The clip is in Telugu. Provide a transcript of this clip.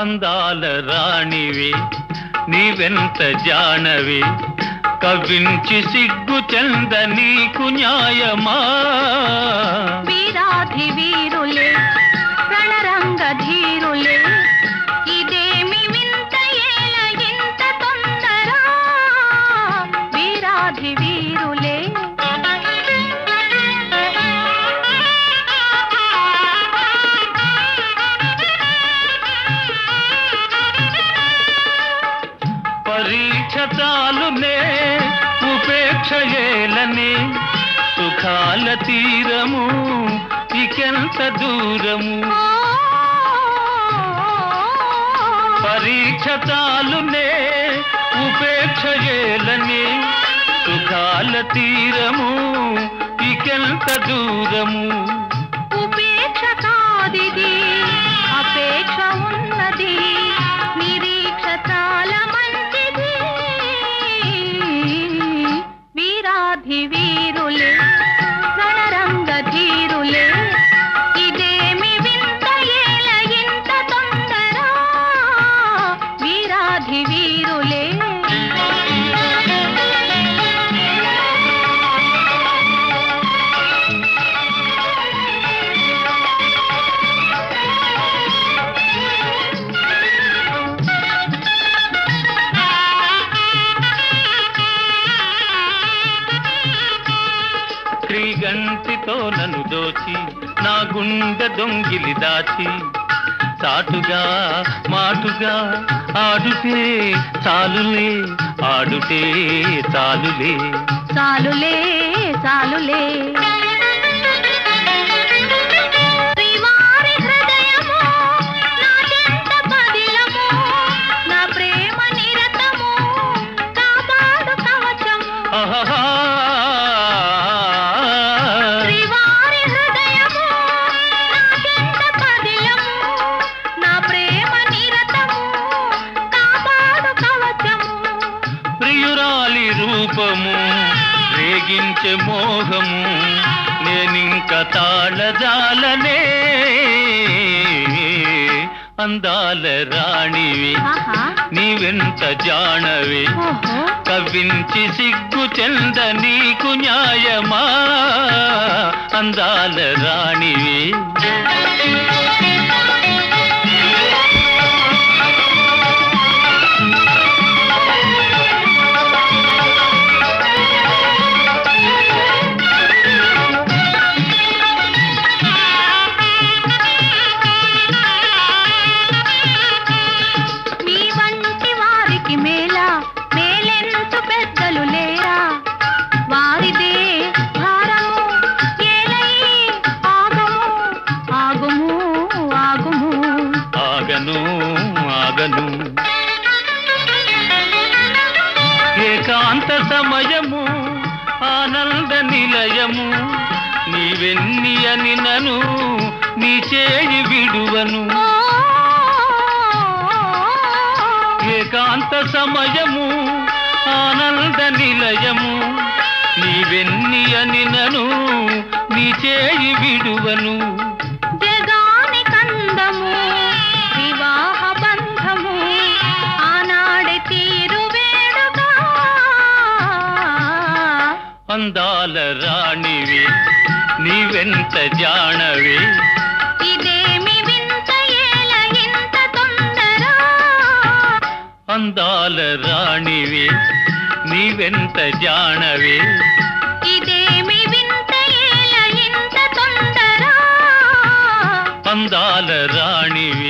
అందాల రాణివి నీవెంత జానవి. కవించి సిగ్గు చెంద నీకు న్యాయమా? వీరాధి వీరులే ప్రణరంగ ధీరులే పరీక్ష చాలునే ఉపేక్ష ఏలని సుఖాల తీరము ఇకెంత దూరము? పరీక్ష చాలునే ఉపేక్ష ఏలని సుఖాల తీరము ఇకెంత దూరము? ఉపేక్ష కాదిది అపేక్ష ఉన్నది నిరీక్ష చాలా గంటితో నన్ను దోచి నా గుండె దొంగిలి దాచి. చాటుగా మాటుగా ఆడుతే చాలులే ఆడుతే చాలులే. చాలులే చాలులే. రేగించే మోహము నేనింక తాళజాలనే. అందాల రాణివి నీవెంత జానవి. ఓహో. కవ్వించి సిగ్గు చెంద నీకు న్యాయమా? అందాల రాణివి. ఏకాంత సమయము ఆనంద నిలయము నీవెన్ని అని నను నీ చేయి విడువను. ఏకాంత సమయము ఆనంద నిలయము నీవెన్ని అని నను నీ చేయి విడువను. అందాల రాణివి నీవెంత జానవి ఇదేమి వింత ఏల ఇంత తొందర అందాల రాణివి నీవెంత జానవి ఇదేమి వింత ఏల ఇంత తొందర అందాల రాణివి